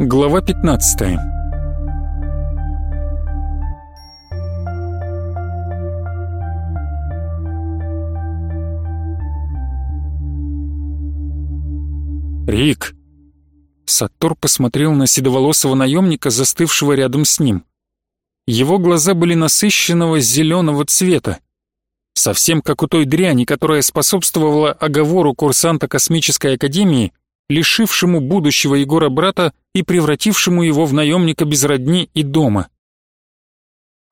Глава 15 «Рик!» Саттор посмотрел на седоволосого наемника, застывшего рядом с ним. Его глаза были насыщенного зеленого цвета, совсем как у той дряни, которая способствовала оговору курсанта космической академии, лишившему будущего Егора брата и превратившему его в наемника без родни и дома.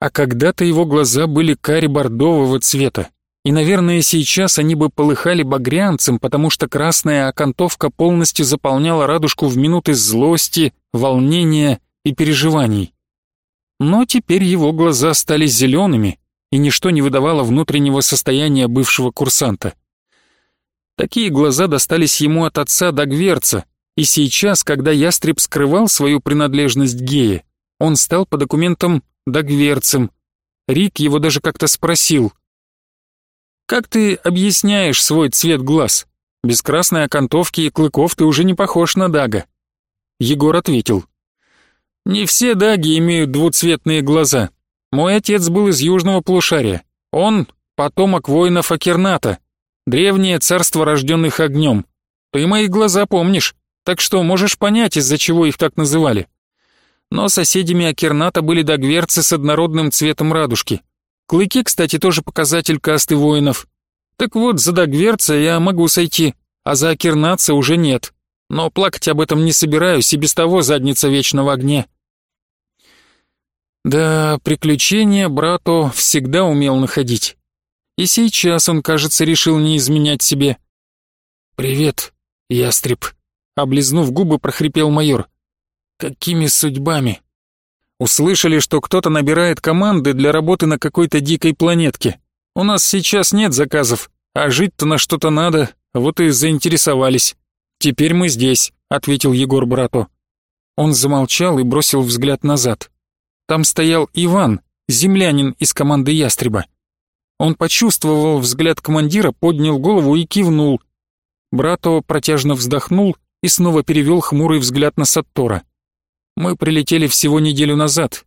А когда-то его глаза были кари-бордового цвета, и, наверное, сейчас они бы полыхали багрянцем, потому что красная окантовка полностью заполняла радужку в минуты злости, волнения и переживаний. Но теперь его глаза стали зелеными, и ничто не выдавало внутреннего состояния бывшего курсанта. Такие глаза достались ему от отца Дагверца, и сейчас, когда ястреб скрывал свою принадлежность гея, он стал по документам Дагверцем. Рик его даже как-то спросил — как ты объясняешь свой цвет глаз? Без красной окантовки и клыков ты уже не похож на Дага. Егор ответил. Не все Даги имеют двуцветные глаза. Мой отец был из южного полушария. Он потомок воинов Акерната, древнее царство рожденных огнем. Ты мои глаза помнишь, так что можешь понять, из-за чего их так называли. Но соседями Акерната были дагверцы с однородным цветом радужки. Клыки, кстати, тоже показатель касты воинов. Так вот, за Дагверца я могу сойти, а за Акернаца уже нет. Но плакать об этом не собираюсь, и без того задница вечно в огне. Да, приключения брату всегда умел находить. И сейчас он, кажется, решил не изменять себе. «Привет, ястреб», — облизнув губы, прохрипел майор. «Какими судьбами?» Услышали, что кто-то набирает команды для работы на какой-то дикой планетке. У нас сейчас нет заказов, а жить-то на что-то надо, вот и заинтересовались. Теперь мы здесь, ответил Егор брату. Он замолчал и бросил взгляд назад. Там стоял Иван, землянин из команды Ястреба. Он почувствовал взгляд командира, поднял голову и кивнул. Брато протяжно вздохнул и снова перевел хмурый взгляд на Саттора. Мы прилетели всего неделю назад.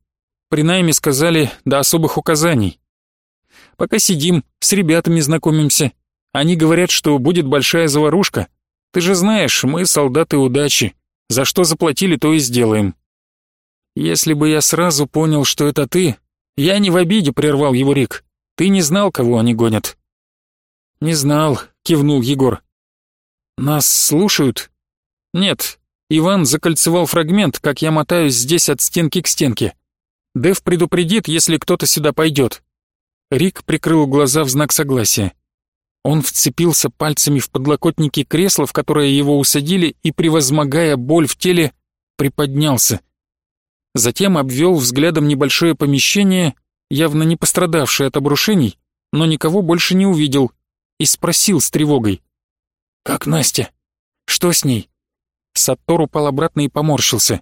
При найме сказали до особых указаний. Пока сидим, с ребятами знакомимся. Они говорят, что будет большая заварушка. Ты же знаешь, мы солдаты удачи. За что заплатили, то и сделаем. Если бы я сразу понял, что это ты... Я не в обиде, прервал его Рик. Ты не знал, кого они гонят. Не знал, кивнул Егор. Нас слушают? Нет, Иван закольцевал фрагмент, как я мотаюсь здесь от стенки к стенке. Дэв предупредит, если кто-то сюда пойдет. Рик прикрыл глаза в знак согласия. Он вцепился пальцами в подлокотники кресла, в которое его усадили, и, превозмогая боль в теле, приподнялся. Затем обвел взглядом небольшое помещение, явно не пострадавшее от обрушений, но никого больше не увидел, и спросил с тревогой. «Как Настя? Что с ней?» Саттор упал обратно и поморщился.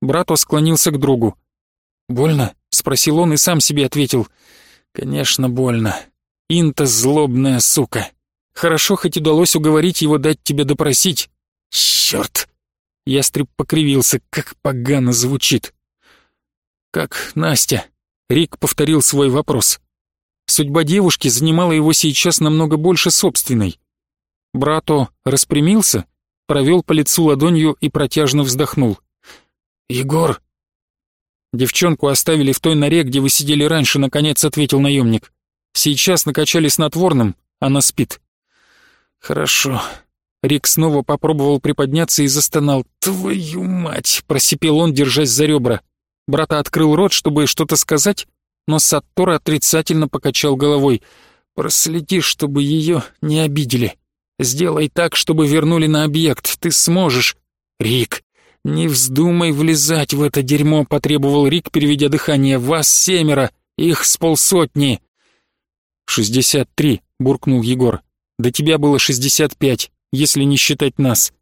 Брато склонился к другу. «Больно?» — спросил он и сам себе ответил. «Конечно, больно. Инта злобная сука. Хорошо, хоть удалось уговорить его дать тебе допросить. Чёрт!» Ястреб покривился, как погано звучит. «Как Настя?» — Рик повторил свой вопрос. Судьба девушки занимала его сейчас намного больше собственной. Брато распрямился — провел по лицу ладонью и протяжно вздохнул. «Егор!» «Девчонку оставили в той норе, где вы сидели раньше», — наконец ответил наемник. «Сейчас накачали снотворным, она спит». «Хорошо». Рик снова попробовал приподняться и застонал. «Твою мать!» — просипел он, держась за ребра. Брата открыл рот, чтобы что-то сказать, но Саттора отрицательно покачал головой. «Проследи, чтобы ее не обидели». Сделай так, чтобы вернули на объект. Ты сможешь. Рик, не вздумай влезать в это дерьмо, потребовал Рик, переведя дыхание. Вас семеро, их с полсотни. «Шестьдесят три», — буркнул Егор. «До тебя было шестьдесят пять, если не считать нас».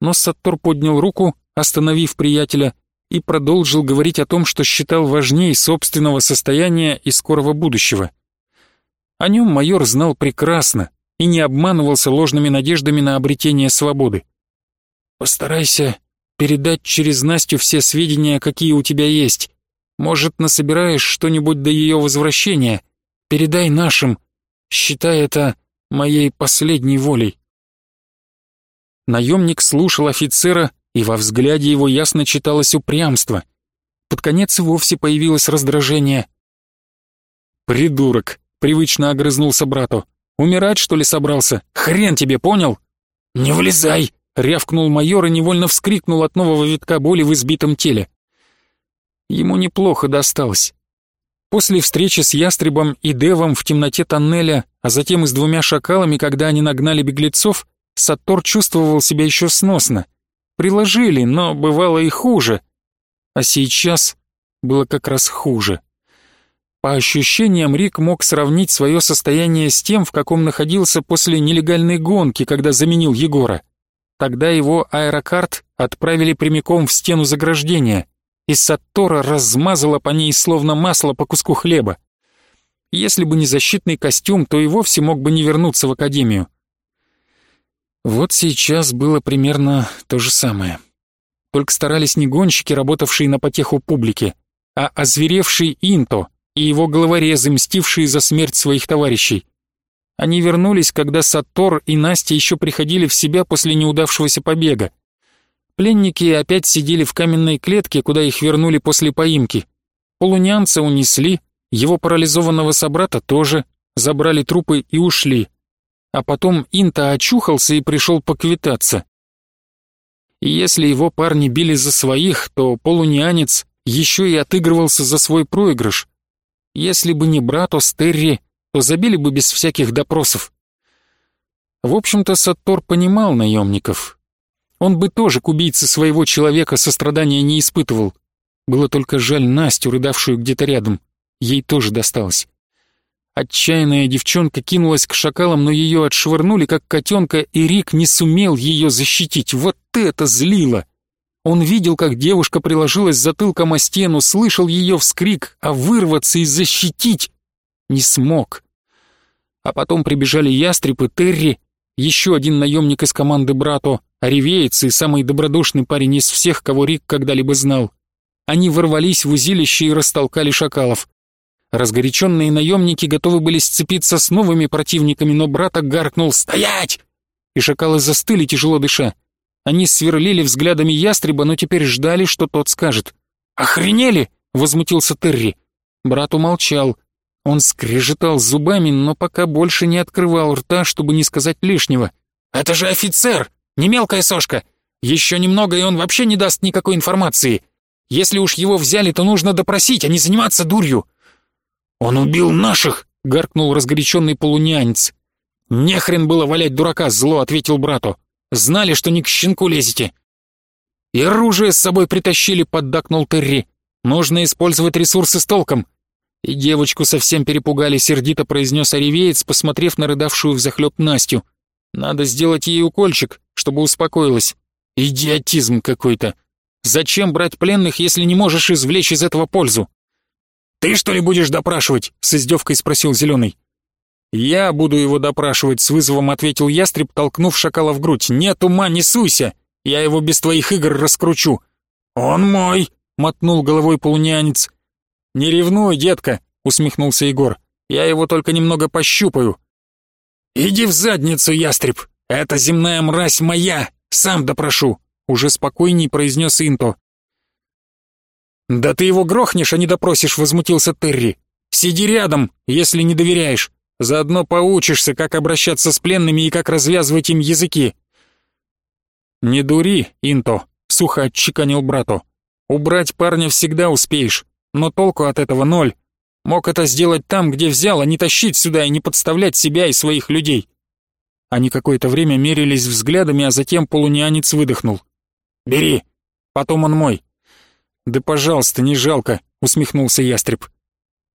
Но Саттор поднял руку, остановив приятеля, и продолжил говорить о том, что считал важнее собственного состояния и скорого будущего. О нем майор знал прекрасно, и не обманывался ложными надеждами на обретение свободы. «Постарайся передать через Настю все сведения, какие у тебя есть. Может, насобираешь что-нибудь до ее возвращения. Передай нашим. Считай это моей последней волей». Наемник слушал офицера, и во взгляде его ясно читалось упрямство. Под конец вовсе появилось раздражение. «Придурок!» — привычно огрызнулся брату. «Умирать, что ли, собрался? Хрен тебе, понял?» «Не влезай!» — рявкнул майор и невольно вскрикнул от нового витка боли в избитом теле. Ему неплохо досталось. После встречи с Ястребом и Девом в темноте тоннеля, а затем и с двумя шакалами, когда они нагнали беглецов, Саттор чувствовал себя еще сносно. Приложили, но бывало и хуже. А сейчас было как раз хуже. По ощущениям, Рик мог сравнить свое состояние с тем, в каком находился после нелегальной гонки, когда заменил Егора. Тогда его аэрокарт отправили прямиком в стену заграждения, и Саттора размазала по ней словно масло по куску хлеба. Если бы не защитный костюм, то и вовсе мог бы не вернуться в академию. Вот сейчас было примерно то же самое. Только старались не гонщики, работавшие на потеху публики, а озверевший Инто и его головорезы, мстившие за смерть своих товарищей. Они вернулись, когда Сатор и Настя еще приходили в себя после неудавшегося побега. Пленники опять сидели в каменной клетке, куда их вернули после поимки. Полунянца унесли, его парализованного собрата тоже, забрали трупы и ушли а потом Инта очухался и пришел поквитаться. Если его парни били за своих, то полунианец еще и отыгрывался за свой проигрыш. Если бы не брат Остерри, то забили бы без всяких допросов. В общем-то, Саттор понимал наемников. Он бы тоже к убийце своего человека сострадания не испытывал. Было только жаль Настю, рыдавшую где-то рядом. Ей тоже досталось. Отчаянная девчонка кинулась к шакалам, но ее отшвырнули, как котенка, и Рик не сумел ее защитить. Вот это злило! Он видел, как девушка приложилась затылком о стену, слышал ее вскрик, а вырваться и защитить не смог. А потом прибежали ястреб и Терри, еще один наемник из команды Брато, оревеец и самый добродушный парень из всех, кого Рик когда-либо знал. Они ворвались в узилище и растолкали шакалов. Разгоряченные наемники готовы были сцепиться с новыми противниками, но брата гаркнул «Стоять!» И шакалы застыли, тяжело дыша. Они сверлили взглядами ястреба, но теперь ждали, что тот скажет. «Охренели!» — возмутился Терри. Брат умолчал. Он скрежетал зубами, но пока больше не открывал рта, чтобы не сказать лишнего. «Это же офицер! Не мелкая сошка! Еще немного, и он вообще не даст никакой информации. Если уж его взяли, то нужно допросить, а не заниматься дурью!» «Он убил наших!» — гаркнул разгоряченный полунянец. «Нехрен было валять дурака!» — зло ответил брату. «Знали, что не к щенку лезете!» «И оружие с собой притащили!» — поддакнул Терри. «Нужно использовать ресурсы с толком!» И девочку совсем перепугали, сердито произнес оревеец, посмотрев на рыдавшую взахлеб Настю. «Надо сделать ей укольчик, чтобы успокоилась. Идиотизм какой-то! Зачем брать пленных, если не можешь извлечь из этого пользу?» «Ты что ли будешь допрашивать?» — с издевкой спросил Зеленый. «Я буду его допрашивать», — с вызовом ответил ястреб, толкнув шакала в грудь. «Нет ума, не суйся! Я его без твоих игр раскручу!» «Он мой!» — мотнул головой полунянец. «Не ревнуй, детка!» — усмехнулся Егор. «Я его только немного пощупаю». «Иди в задницу, ястреб! Эта земная мразь моя! Сам допрошу!» Уже спокойней произнес Инто. «Да ты его грохнешь, а не допросишь», — возмутился Терри. «Сиди рядом, если не доверяешь. Заодно поучишься, как обращаться с пленными и как развязывать им языки». «Не дури, Инто», — сухо отчеканил брату. «Убрать парня всегда успеешь, но толку от этого ноль. Мог это сделать там, где взял, а не тащить сюда и не подставлять себя и своих людей». Они какое-то время мерились взглядами, а затем полунянец выдохнул. «Бери, потом он мой». «Да пожалуйста, не жалко», — усмехнулся ястреб.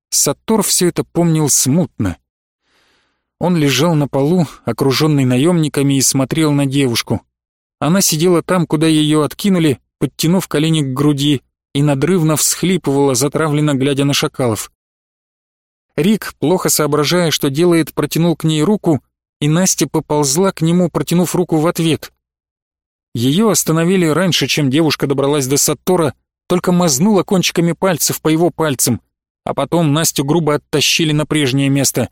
Саттор все это помнил смутно. Он лежал на полу, окруженный наемниками, и смотрел на девушку. Она сидела там, куда ее откинули, подтянув колени к груди, и надрывно всхлипывала, затравленно глядя на шакалов. Рик, плохо соображая, что делает, протянул к ней руку, и Настя поползла к нему, протянув руку в ответ. Ее остановили раньше, чем девушка добралась до Саттора, только мазнула кончиками пальцев по его пальцам, а потом Настю грубо оттащили на прежнее место.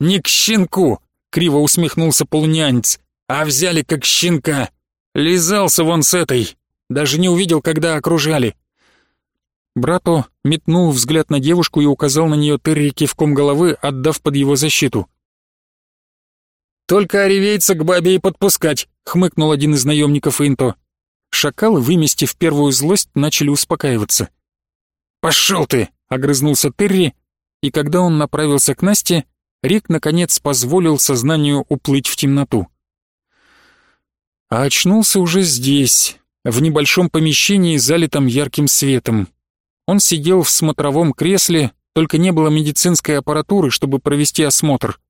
«Не к щенку!» — криво усмехнулся полунянец. «А взяли как щенка! Лизался вон с этой! Даже не увидел, когда окружали!» Брато метнул взгляд на девушку и указал на нее Терри кивком головы, отдав под его защиту. «Только оревейца к бабе и подпускать», — хмыкнул один из наемников Инто. Шакалы, выместив первую злость, начали успокаиваться. «Пошел ты!» — огрызнулся Терри, и когда он направился к Насте, Рик, наконец, позволил сознанию уплыть в темноту. А очнулся уже здесь, в небольшом помещении, залитом ярким светом. Он сидел в смотровом кресле, только не было медицинской аппаратуры, чтобы провести осмотр.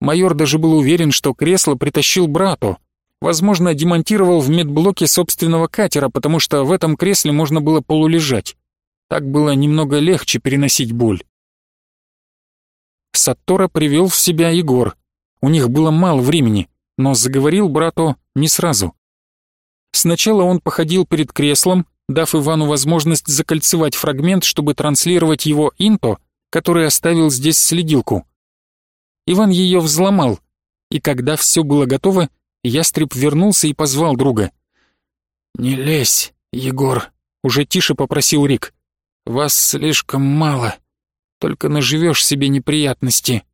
Майор даже был уверен, что кресло притащил брату. Возможно, демонтировал в медблоке собственного катера, потому что в этом кресле можно было полулежать. Так было немного легче переносить боль. Саттора привел в себя Егор. У них было мало времени, но заговорил брату не сразу. Сначала он походил перед креслом, дав Ивану возможность закольцевать фрагмент, чтобы транслировать его инто, который оставил здесь следилку. Иван ее взломал, и когда все было готово, ястреб вернулся и позвал друга. «Не лезь, Егор», — уже тише попросил Рик. «Вас слишком мало, только наживешь себе неприятности».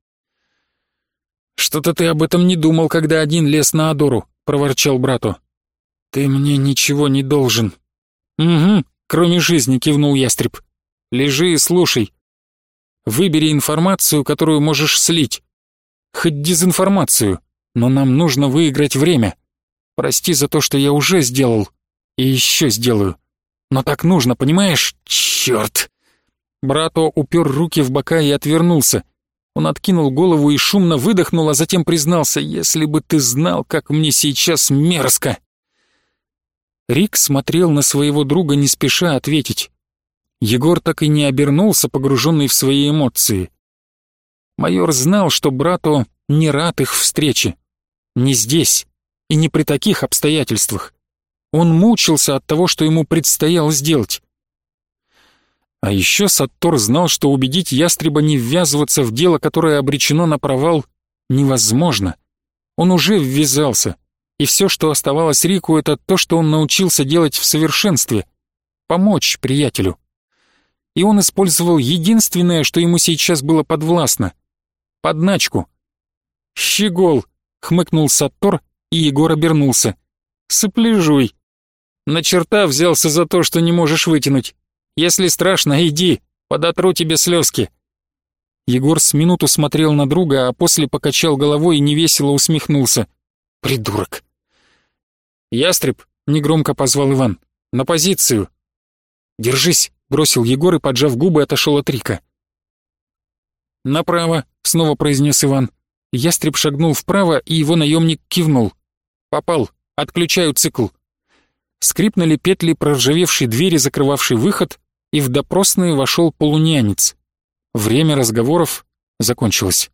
«Что-то ты об этом не думал, когда один лез на Адору», — проворчал брату. «Ты мне ничего не должен», «Угу, кроме жизни», — кивнул ястреб. «Лежи и слушай. Выбери информацию, которую можешь слить. Хоть дезинформацию, но нам нужно выиграть время. Прости за то, что я уже сделал. И еще сделаю. Но так нужно, понимаешь? Черт!» Брато упер руки в бока и отвернулся. Он откинул голову и шумно выдохнул, а затем признался, «Если бы ты знал, как мне сейчас мерзко!» Рик смотрел на своего друга, не спеша ответить. Егор так и не обернулся, погруженный в свои эмоции. Майор знал, что брату не рад их встрече. Не здесь и не при таких обстоятельствах. Он мучился от того, что ему предстояло сделать. А еще Саттор знал, что убедить ястреба не ввязываться в дело, которое обречено на провал, невозможно. Он уже ввязался — и все, что оставалось Рику, это то, что он научился делать в совершенстве — помочь приятелю. И он использовал единственное, что ему сейчас было подвластно — подначку. «Щегол!» — хмыкнул Саттор, и Егор обернулся. «Сопляжуй! На черта взялся за то, что не можешь вытянуть. Если страшно, иди, подотру тебе слезки». Егор с минуту смотрел на друга, а после покачал головой и невесело усмехнулся. «Придурок!» «Ястреб!» — негромко позвал Иван. «На позицию!» «Держись!» — бросил Егор и, поджав губы, отошел от Рика. «Направо!» — снова произнес Иван. Ястреб шагнул вправо, и его наемник кивнул. «Попал! Отключаю цикл!» Скрипнули петли проржавевшей двери, закрывавшей выход, и в допросную вошел полунянец. Время разговоров закончилось.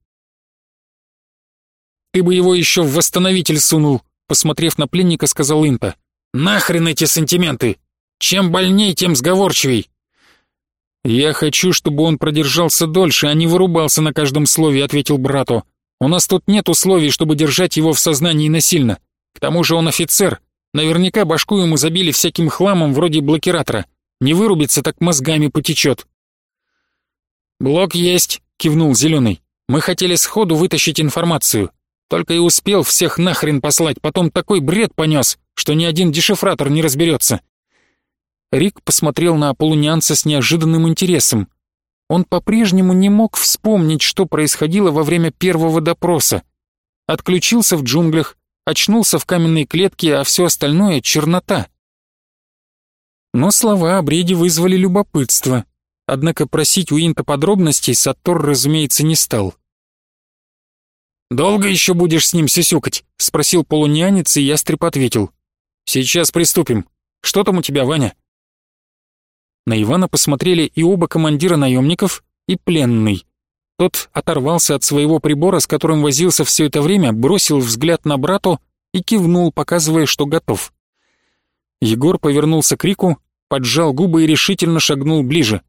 «Ты бы его еще в восстановитель сунул!» Посмотрев на пленника, сказал Инта. «Нахрен эти сантименты! Чем больней, тем сговорчивей!» «Я хочу, чтобы он продержался дольше, а не вырубался на каждом слове», — ответил брату. «У нас тут нет условий, чтобы держать его в сознании насильно. К тому же он офицер. Наверняка башку ему забили всяким хламом вроде блокиратора. Не вырубится, так мозгами потечет». «Блок есть», — кивнул Зеленый. «Мы хотели сходу вытащить информацию. Только и успел всех нахрен послать, потом такой бред понес, что ни один дешифратор не разберется. Рик посмотрел на полунянца с неожиданным интересом. Он по-прежнему не мог вспомнить, что происходило во время первого допроса. Отключился в джунглях, очнулся в каменной клетке, а все остальное — чернота. Но слова о бреде вызвали любопытство. Однако просить у Инта подробностей Саттор, разумеется, не стал. «Долго еще будешь с ним сюсюкать?» — спросил полунянец, и ястреб ответил. «Сейчас приступим. Что там у тебя, Ваня?» На Ивана посмотрели и оба командира наемников, и пленный. Тот оторвался от своего прибора, с которым возился все это время, бросил взгляд на брату, и кивнул, показывая, что готов. Егор повернулся к Рику, поджал губы и решительно шагнул ближе.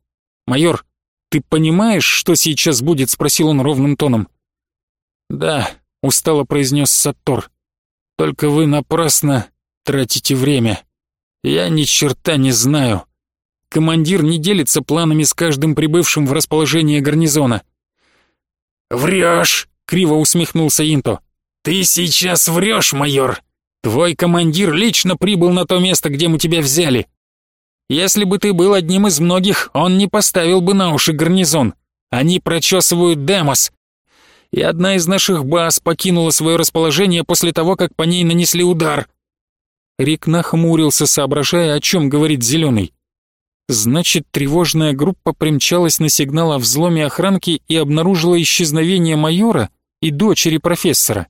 «Майор, ты понимаешь, что сейчас будет?» — спросил он ровным тоном. «Да», — устало произнес Саттор. «Только вы напрасно тратите время. Я ни черта не знаю. Командир не делится планами с каждым прибывшим в расположение гарнизона». «Врешь!» — криво усмехнулся Инто. «Ты сейчас врешь, майор! Твой командир лично прибыл на то место, где мы тебя взяли. Если бы ты был одним из многих, он не поставил бы на уши гарнизон. Они прочесывают Демос. И одна из наших баз покинула свое расположение после того, как по ней нанесли удар. Рик нахмурился, соображая, о чем говорит Зеленый. Значит, тревожная группа примчалась на сигнал о взломе охранки и обнаружила исчезновение майора и дочери профессора.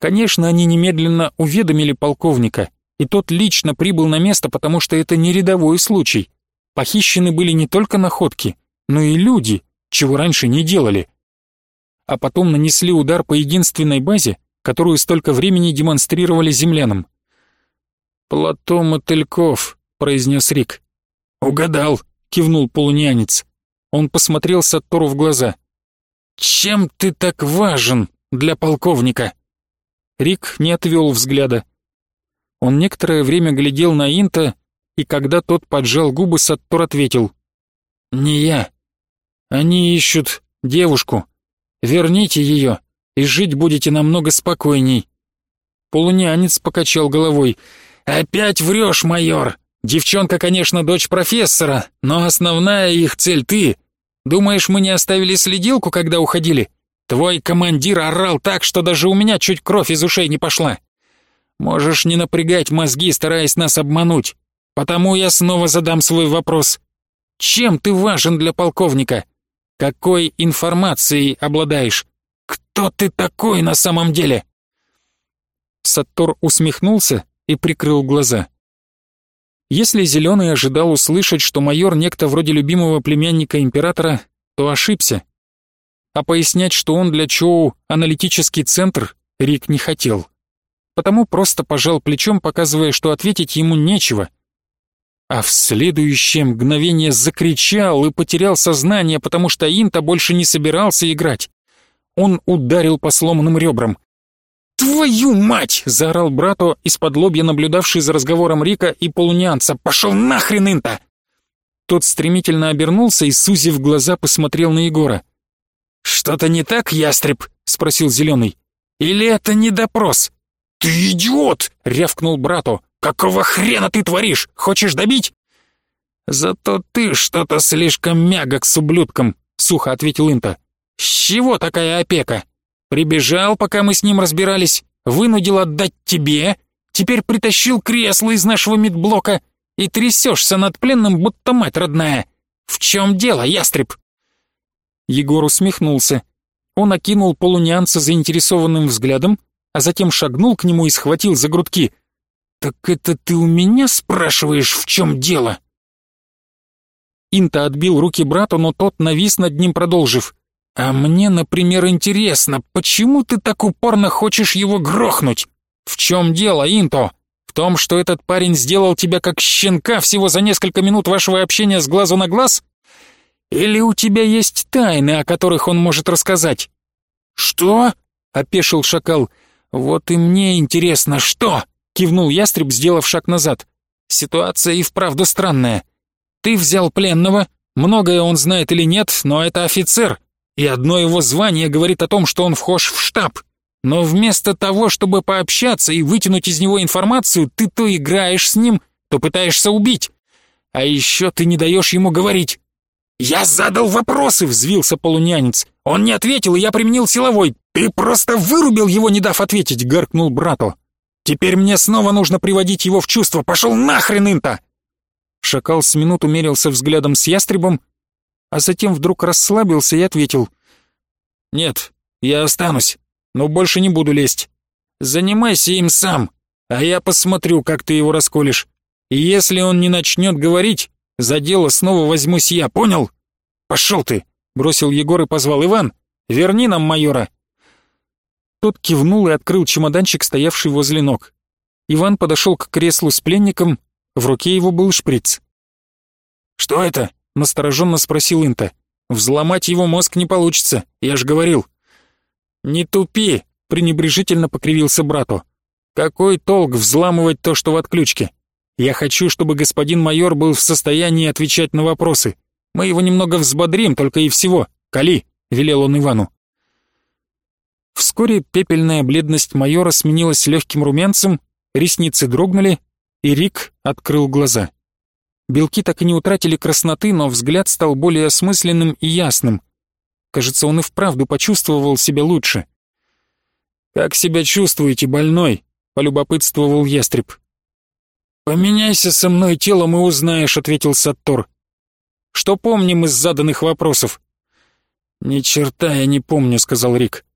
Конечно, они немедленно уведомили полковника, и тот лично прибыл на место, потому что это не рядовой случай. Похищены были не только находки, но и люди, чего раньше не делали. А потом нанесли удар по единственной базе, которую столько времени демонстрировали землянам. «Плато Мотыльков», — произнес Рик. «Угадал», — кивнул полунянец. Он посмотрел Саттору в глаза. «Чем ты так важен для полковника?» Рик не отвел взгляда. Он некоторое время глядел на Инта, и когда тот поджал губы, Саттор ответил. «Не я. Они ищут девушку. Верните ее, и жить будете намного спокойней». Полунянец покачал головой. «Опять врешь, майор! Девчонка, конечно, дочь профессора, но основная их цель ты. Думаешь, мы не оставили следилку, когда уходили? Твой командир орал так, что даже у меня чуть кровь из ушей не пошла. Можешь не напрягать мозги, стараясь нас обмануть. Потому я снова задам свой вопрос. Чем ты важен для полковника? Какой информацией обладаешь? Кто ты такой на самом деле?» Саттор усмехнулся и прикрыл глаза. Если Зеленый ожидал услышать, что майор некто вроде любимого племянника императора, то ошибся а пояснять, что он для Чоу аналитический центр, Рик не хотел. Потому просто пожал плечом, показывая, что ответить ему нечего. А в следующее мгновение закричал и потерял сознание, потому что Инта больше не собирался играть. Он ударил по сломанным ребрам. «Твою мать!» — заорал брату, из-под лобья наблюдавший за разговором Рика и полунянца. «Пошел нахрен, Инта!» Тот стремительно обернулся и, сузив глаза, посмотрел на Егора. «Что-то не так, ястреб?» — спросил Зеленый. «Или это не допрос?» «Ты идиот!» — рявкнул брату. «Какого хрена ты творишь? Хочешь добить?» «Зато ты что-то слишком мягок с ублюдком», — сухо ответил Инта. «С чего такая опека? Прибежал, пока мы с ним разбирались, вынудил отдать тебе, теперь притащил кресло из нашего медблока и трясешься над пленным, будто мать родная. В чем дело, ястреб?» Егор усмехнулся. Он окинул полунянца заинтересованным взглядом, а затем шагнул к нему и схватил за грудки. «Так это ты у меня спрашиваешь, в чем дело?» Инта отбил руки брату, но тот навис над ним, продолжив. «А мне, например, интересно, почему ты так упорно хочешь его грохнуть? В чем дело, Инто? В том, что этот парень сделал тебя как щенка всего за несколько минут вашего общения с глазу на глаз? Или у тебя есть тайны, о которых он может рассказать?» «Что?» — опешил шакал. «Вот и мне интересно, что?» — кивнул ястреб, сделав шаг назад. «Ситуация и вправду странная. Ты взял пленного, многое он знает или нет, но это офицер, и одно его звание говорит о том, что он вхож в штаб. Но вместо того, чтобы пообщаться и вытянуть из него информацию, ты то играешь с ним, то пытаешься убить. А еще ты не даешь ему говорить. «Я задал вопросы!» — взвился полунянец. «Он не ответил, и я применил силовой. Ты просто вырубил его, не дав ответить!» — гаркнул брату. «Теперь мне снова нужно приводить его в чувство. Пошел нахрен, Инта!» Шакал с минуту мерился взглядом с ястребом, а затем вдруг расслабился и ответил. «Нет, я останусь, но больше не буду лезть. Занимайся им сам, а я посмотрю, как ты его расколешь. И если он не начнет говорить, за дело снова возьмусь я, понял? Пошел ты!» Бросил Егор и позвал Иван. «Верни нам майора!» Тот кивнул и открыл чемоданчик, стоявший возле ног. Иван подошел к креслу с пленником, в руке его был шприц. «Что это?» — настороженно спросил Инта. «Взломать его мозг не получится, я же говорил». «Не тупи!» — пренебрежительно покривился брату. «Какой толк взламывать то, что в отключке? Я хочу, чтобы господин майор был в состоянии отвечать на вопросы. Мы его немного взбодрим, только и всего. Кали!» — велел он Ивану. Вскоре пепельная бледность майора сменилась легким румянцем, ресницы дрогнули, и Рик открыл глаза. Белки так и не утратили красноты, но взгляд стал более осмысленным и ясным. Кажется, он и вправду почувствовал себя лучше. «Как себя чувствуете, больной?» — полюбопытствовал ястреб. «Поменяйся со мной телом и узнаешь», — ответил Саттор. «Что помним из заданных вопросов?» «Ни черта я не помню», — сказал Рик.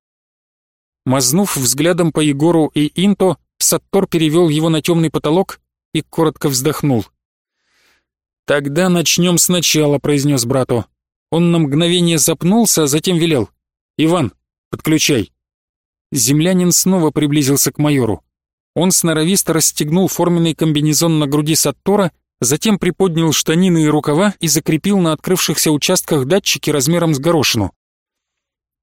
Мазнув взглядом по Егору и Инто, Саттор перевел его на темный потолок и коротко вздохнул. «Тогда начнем сначала», — произнес брату. Он на мгновение запнулся, а затем велел. «Иван, подключай». Землянин снова приблизился к майору. Он сноровисто расстегнул форменный комбинезон на груди Саттора, затем приподнял штанины и рукава и закрепил на открывшихся участках датчики размером с горошину.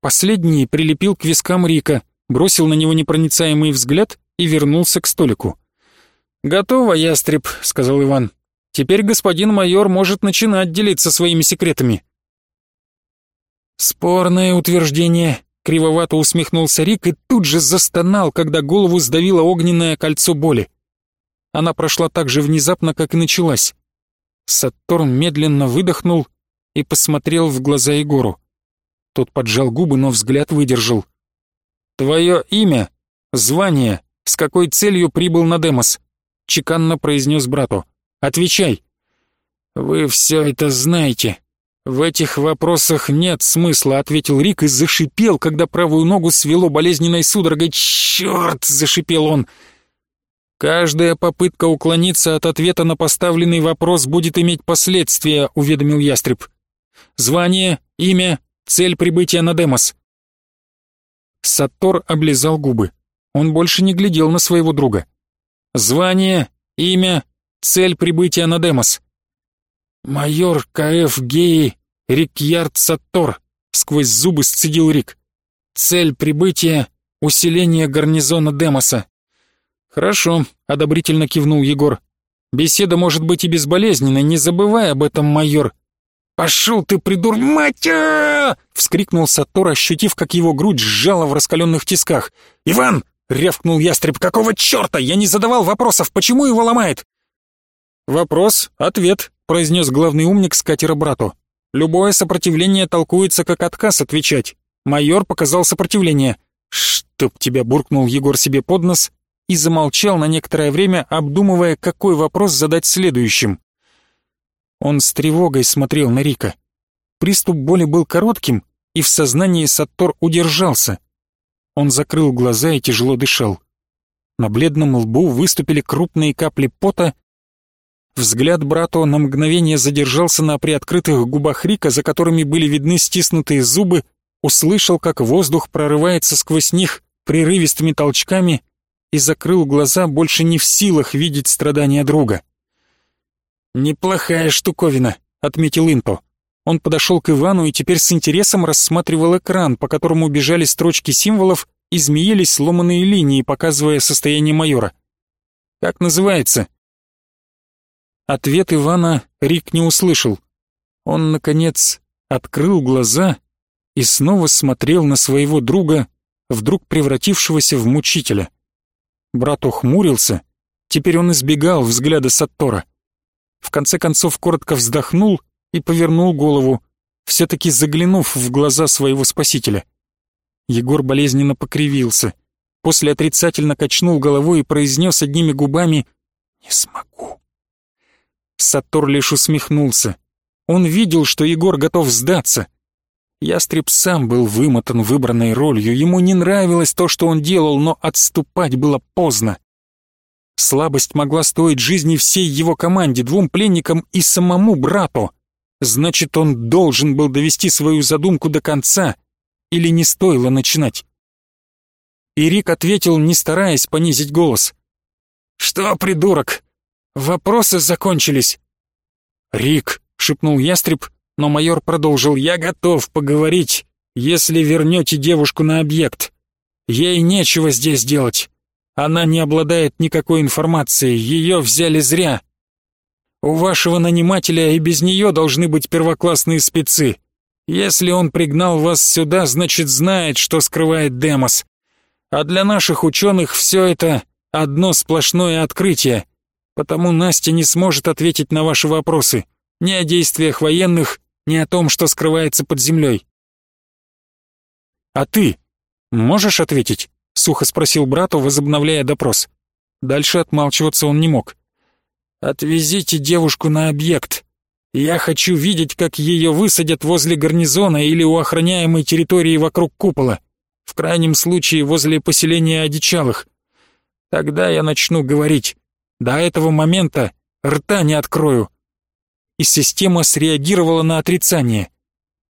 Последний прилепил к вискам Рика, бросил на него непроницаемый взгляд и вернулся к столику. «Готово, ястреб», — сказал Иван. «Теперь господин майор может начинать делиться своими секретами». «Спорное утверждение», — кривовато усмехнулся Рик и тут же застонал, когда голову сдавило огненное кольцо боли. Она прошла так же внезапно, как и началась. Сатурн медленно выдохнул и посмотрел в глаза Егору. Тот поджал губы, но взгляд выдержал. «Твое имя, звание, с какой целью прибыл на Демос?» — чеканно произнес брату. «Отвечай». «Вы все это знаете. В этих вопросах нет смысла», — ответил Рик и зашипел, когда правую ногу свело болезненной судорогой. «Черт!» — зашипел он. «Каждая попытка уклониться от ответа на поставленный вопрос будет иметь последствия», — уведомил ястреб. «Звание, имя, цель прибытия на Демос». Саттор облизал губы. Он больше не глядел на своего друга. «Звание, имя, цель прибытия на Демос». «Майор КФ Геи Рикьярд Саттор», — сквозь зубы сцедил Рик. «Цель прибытия — усиление гарнизона Демоса». «Хорошо», — одобрительно кивнул Егор. «Беседа может быть и безболезненной, не забывай об этом, майор. «Пошел ты, придур... Мать!» — вскрикнул Сатор, ощутив, как его грудь сжала в раскаленных тисках. «Иван!» — рявкнул ястреб. «Какого черта? Я не задавал вопросов. Почему его ломает?» «Вопрос, ответ», — произнес главный умник с катера брату. «Любое сопротивление толкуется как отказ отвечать. Майор показал сопротивление». «Чтоб тебя!» — буркнул Егор себе под нос и замолчал на некоторое время, обдумывая, какой вопрос задать следующим. Он с тревогой смотрел на Рика. Приступ боли был коротким, и в сознании Саттор удержался. Он закрыл глаза и тяжело дышал. На бледном лбу выступили крупные капли пота. Взгляд брату на мгновение задержался на приоткрытых губах Рика, за которыми были видны стиснутые зубы, услышал, как воздух прорывается сквозь них прерывистыми толчками и закрыл глаза, больше не в силах видеть страдания друга. «Неплохая штуковина», — отметил Инто. Он подошел к Ивану и теперь с интересом рассматривал экран, по которому бежали строчки символов и змеились сломанные линии, показывая состояние майора. «Как называется?» Ответ Ивана Рик не услышал. Он, наконец, открыл глаза и снова смотрел на своего друга, вдруг превратившегося в мучителя. Брат ухмурился, теперь он избегал взгляда Саттора в конце концов коротко вздохнул и повернул голову, все-таки заглянув в глаза своего спасителя. Егор болезненно покривился, после отрицательно качнул головой и произнес одними губами «Не смогу». Сатор лишь усмехнулся. Он видел, что Егор готов сдаться. Ястреб сам был вымотан выбранной ролью, ему не нравилось то, что он делал, но отступать было поздно. Слабость могла стоить жизни всей его команде, двум пленникам и самому брату. Значит, он должен был довести свою задумку до конца, или не стоило начинать. и Рик ответил, не стараясь понизить голос. «Что, придурок, вопросы закончились?» «Рик», — шепнул ястреб, но майор продолжил, «я готов поговорить, если вернете девушку на объект. Ей нечего здесь делать. Она не обладает никакой информацией, ее взяли зря. У вашего нанимателя и без нее должны быть первоклассные спецы. Если он пригнал вас сюда, значит знает, что скрывает Демос. А для наших ученых все это одно сплошное открытие. Потому Настя не сможет ответить на ваши вопросы. Ни о действиях военных, ни о том, что скрывается под землей. «А ты можешь ответить?» — сухо спросил брату, возобновляя допрос. Дальше отмалчиваться он не мог. «Отвезите девушку на объект. Я хочу видеть, как ее высадят возле гарнизона или у охраняемой территории вокруг купола, в крайнем случае возле поселения одичалых. Тогда я начну говорить. До этого момента рта не открою». И система среагировала на отрицание.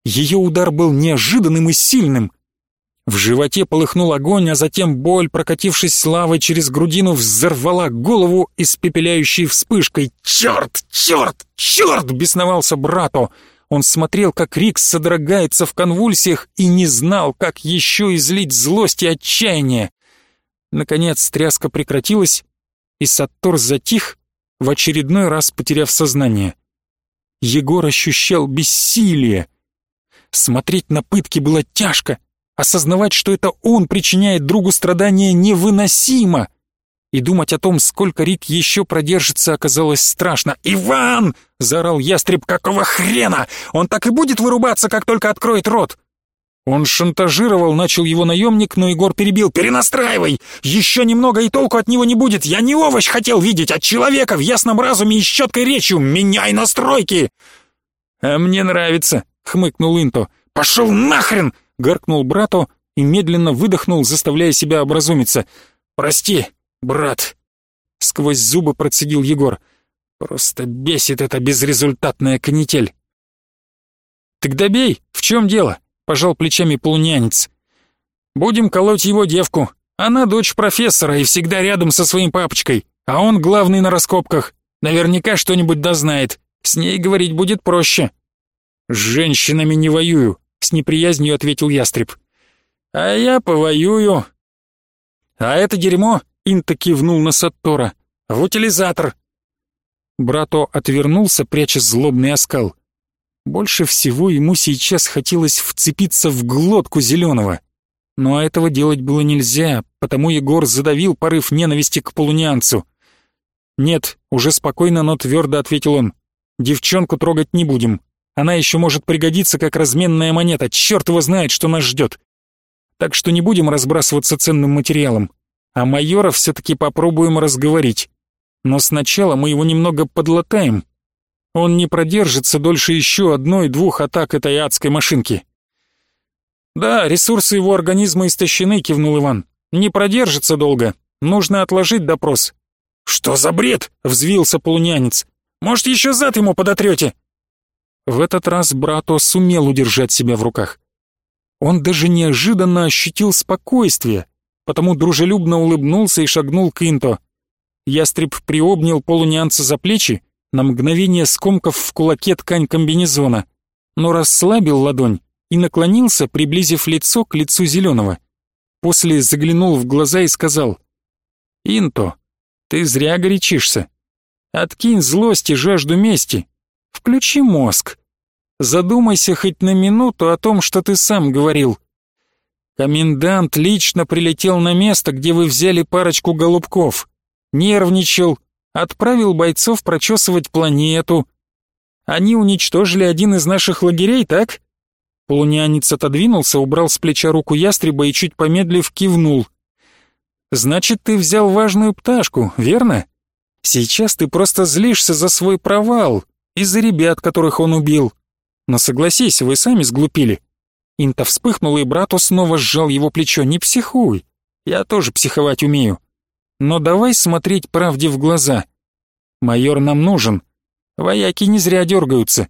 Ее удар был неожиданным и сильным — в животе полыхнул огонь, а затем боль, прокатившись лавой через грудину, взорвала голову испепеляющей вспышкой. «Черт! Черт! Черт!» — бесновался брату. Он смотрел, как Рикс содрогается в конвульсиях и не знал, как еще излить злость и отчаяние. Наконец тряска прекратилась, и Саттор затих, в очередной раз потеряв сознание. Егор ощущал бессилие. Смотреть на пытки было тяжко, Осознавать, что это он причиняет другу страдания, невыносимо. И думать о том, сколько Рик еще продержится, оказалось страшно. «Иван!» — заорал ястреб. «Какого хрена? Он так и будет вырубаться, как только откроет рот!» Он шантажировал, начал его наемник, но Егор перебил. «Перенастраивай! Еще немного и толку от него не будет! Я не овощ хотел видеть, а человека в ясном разуме и с четкой речью! Меняй настройки!» «А мне нравится!» — хмыкнул Инто. «Пошел нахрен!» — гаркнул брату и медленно выдохнул, заставляя себя образумиться. «Прости, брат!» — сквозь зубы процедил Егор. «Просто бесит эта безрезультатная канитель!» «Тогда бей, в чем дело?» — пожал плечами полунянец. «Будем колоть его девку. Она дочь профессора и всегда рядом со своим папочкой, а он главный на раскопках. Наверняка что-нибудь дознает. С ней говорить будет проще». «С женщинами не воюю», с неприязнью ответил ястреб. А я повоюю. А это дерьмо, Инта кивнул на Саттора. В утилизатор. Брато отвернулся, пряча злобный оскал. Больше всего ему сейчас хотелось вцепиться в глотку зеленого. Но этого делать было нельзя, потому Егор задавил порыв ненависти к полунянцу. «Нет», — уже спокойно, но твердо ответил он, — «девчонку трогать не будем. Она еще может пригодиться как разменная монета, черт его знает, что нас ждет. Так что не будем разбрасываться ценным материалом, а майора все-таки попробуем разговорить. Но сначала мы его немного подлатаем. Он не продержится дольше еще одной-двух атак этой адской машинки. «Да, ресурсы его организма истощены», — кивнул Иван. «Не продержится долго. Нужно отложить допрос». «Что за бред?» — взвился полунянец. «Может, еще зад ему подотрете?» В этот раз Брато сумел удержать себя в руках. Он даже неожиданно ощутил спокойствие, потому дружелюбно улыбнулся и шагнул к Инто. Ястреб приобнял полунянца за плечи, на мгновение скомкав в кулаке ткань комбинезона, но расслабил ладонь и наклонился, приблизив лицо к лицу зеленого. После заглянул в глаза и сказал, «Инто, ты зря горячишься. Откинь злость и жажду мести. Включи мозг. Задумайся хоть на минуту о том, что ты сам говорил. Комендант лично прилетел на место, где вы взяли парочку голубков. Нервничал, отправил бойцов прочесывать планету. Они уничтожили один из наших лагерей, так? Полунянец отодвинулся, убрал с плеча руку ястреба и чуть помедлив кивнул. «Значит, ты взял важную пташку, верно? Сейчас ты просто злишься за свой провал, из-за ребят, которых он убил. Но согласись, вы сами сглупили. Инта вспыхнула, и брату снова сжал его плечо. Не психуй. Я тоже психовать умею. Но давай смотреть правде в глаза. Майор нам нужен. Вояки не зря дергаются.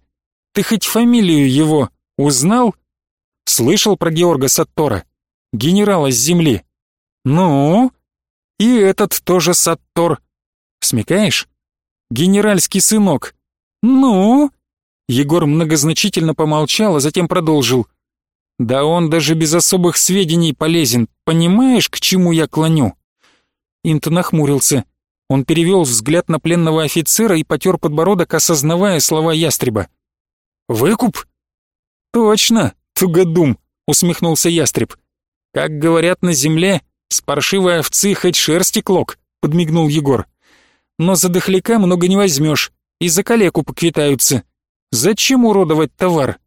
Ты хоть фамилию его узнал? Слышал про Георга Саттора? Генерала с земли. Ну? И этот тоже Саттор. Смекаешь? Генеральский сынок. Ну? Егор многозначительно помолчал, а затем продолжил. Да он даже без особых сведений полезен. Понимаешь, к чему я клоню? Инт нахмурился. Он перевел взгляд на пленного офицера и потер подбородок, осознавая слова ястреба. «Выкуп?» «Точно, тугодум», — усмехнулся ястреб. «Как говорят на земле, с паршивой овцы хоть шерсти клок», — подмигнул Егор. «Но за дохляка много не возьмешь, и за калеку поквитаются. Зачем уродовать товар?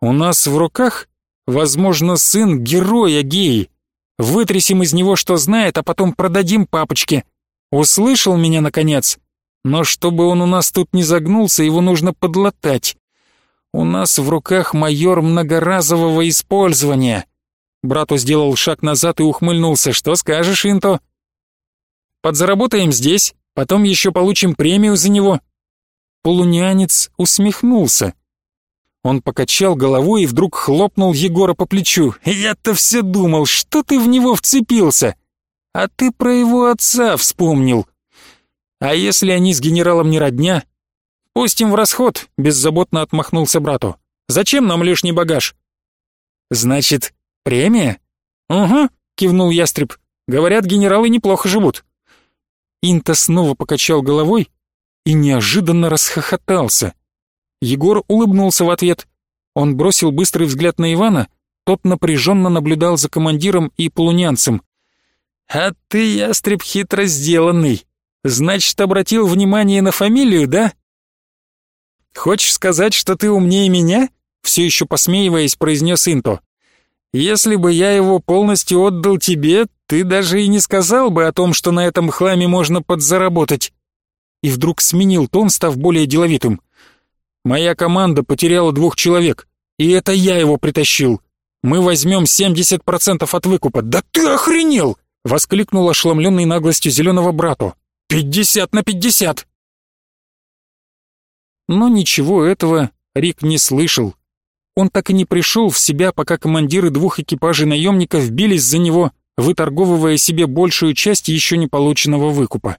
У нас в руках, возможно, сын героя геи. Вытрясем из него, что знает, а потом продадим папочке. Услышал меня, наконец? Но чтобы он у нас тут не загнулся, его нужно подлатать. У нас в руках майор многоразового использования. Брату сделал шаг назад и ухмыльнулся. Что скажешь, Инто? Подзаработаем здесь, потом еще получим премию за него. Полунянец усмехнулся. Он покачал головой и вдруг хлопнул Егора по плечу. «Я-то все думал, что ты в него вцепился? А ты про его отца вспомнил. А если они с генералом не родня? Пустим в расход», — беззаботно отмахнулся брату. «Зачем нам лишний багаж?» «Значит, премия?» «Угу», — кивнул ястреб. «Говорят, генералы неплохо живут». Инта снова покачал головой и неожиданно расхохотался. Егор улыбнулся в ответ. Он бросил быстрый взгляд на Ивана, тот напряженно наблюдал за командиром и полунянцем. «А ты, ястреб, хитро сделанный. Значит, обратил внимание на фамилию, да?» «Хочешь сказать, что ты умнее меня?» Все еще посмеиваясь, произнес Инто. «Если бы я его полностью отдал тебе, ты даже и не сказал бы о том, что на этом хламе можно подзаработать». И вдруг сменил тон, став более деловитым. Моя команда потеряла двух человек, и это я его притащил. Мы возьмем 70% от выкупа. Да ты охренел! Воскликнул ошеломленный наглостью зеленого брату. «Пятьдесят на пятьдесят!» Но ничего этого Рик не слышал. Он так и не пришел в себя, пока командиры двух экипажей наемников бились за него, выторговывая себе большую часть еще не полученного выкупа.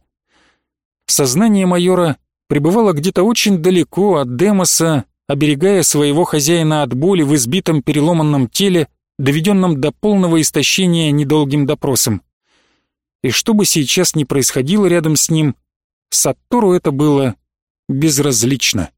Сознание майора пребывала где-то очень далеко от Демоса, оберегая своего хозяина от боли в избитом переломанном теле, доведенном до полного истощения недолгим допросом. И что бы сейчас ни происходило рядом с ним, Саттору это было безразлично.